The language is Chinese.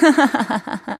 哈哈哈哈哈